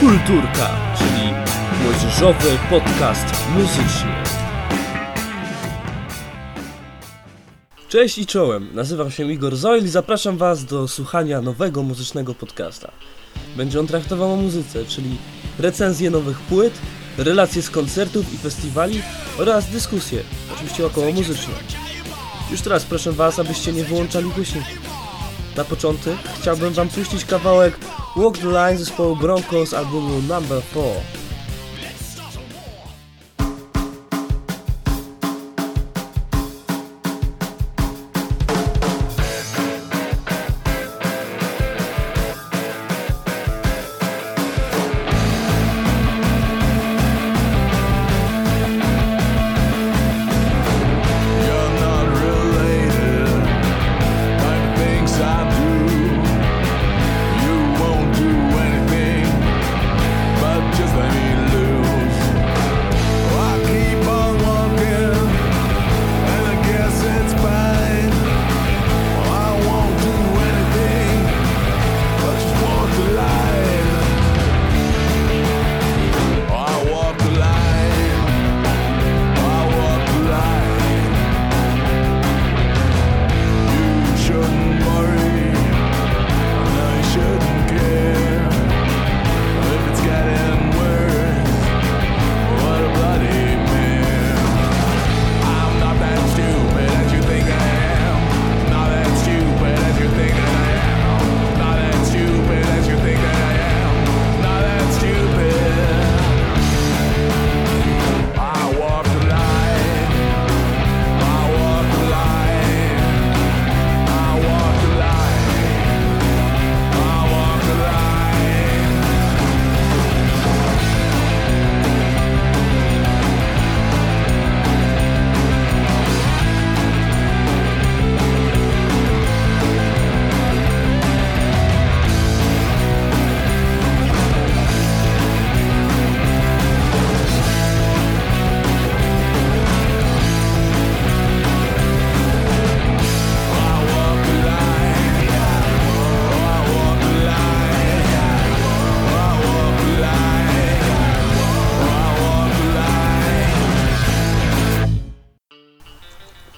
Kulturka, czyli młodzieżowy podcast muzyczny. Cześć i czołem, nazywam się Igor Zoil i zapraszam Was do słuchania nowego muzycznego podcasta. Będzie on traktował o muzyce, czyli recenzje nowych płyt, relacje z koncertów i festiwali oraz dyskusje, oczywiście około muzyczne. Już teraz proszę Was, abyście nie wyłączali głośników. Na początek chciałbym Wam puścić kawałek Walk the Line zespołu Broncos albumu Number 4.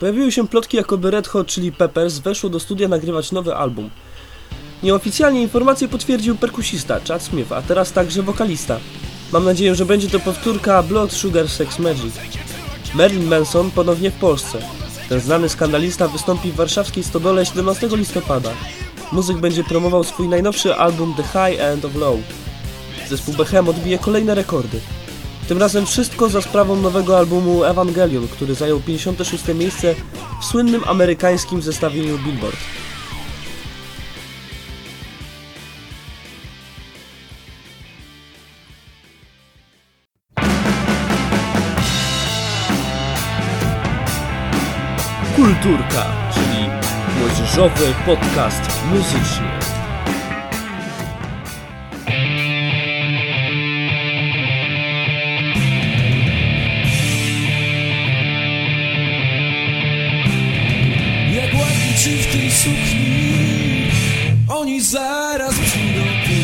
Pojawiły się plotki, jakoby Red Hot Chili Peppers weszło do studia nagrywać nowy album. Nieoficjalnie informację potwierdził perkusista Chad Smith, a teraz także wokalista. Mam nadzieję, że będzie to powtórka Blood Sugar Sex Magic. Marilyn Manson ponownie w Polsce. Ten znany skandalista wystąpi w warszawskiej stodole 17 listopada. Muzyk będzie promował swój najnowszy album The High End of Low. Zespół Behemoth bije kolejne rekordy. Tym razem wszystko za sprawą nowego albumu Evangelion, który zajął 56 miejsce w słynnym amerykańskim zestawieniu Billboard. Kulturka, czyli młodzieżowy podcast muzyczny. Jak ładnie ci w tej sukni. Oni zaraz przyjdą. Tu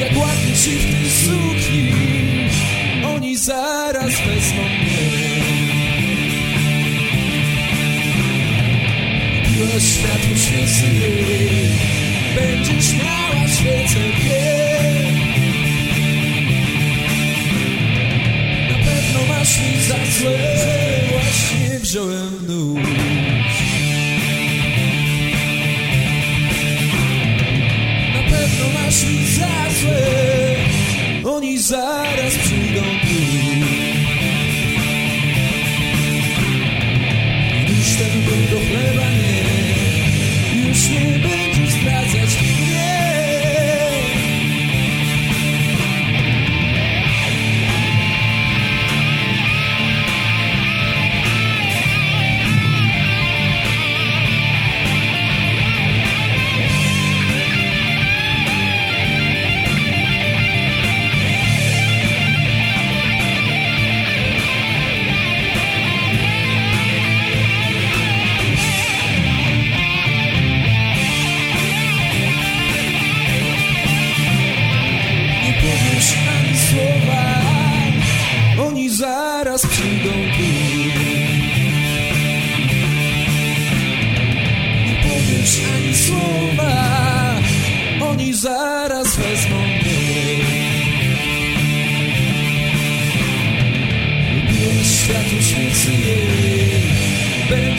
Jak ładnie ci w tej sukni. Oni zaraz wezmą mnie. Piła światło świecy Będziesz miała świecę wiem Na pewno masz mi za złe żyłem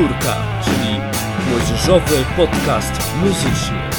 Kulturka, czyli młodzieżowy podcast muzyczny.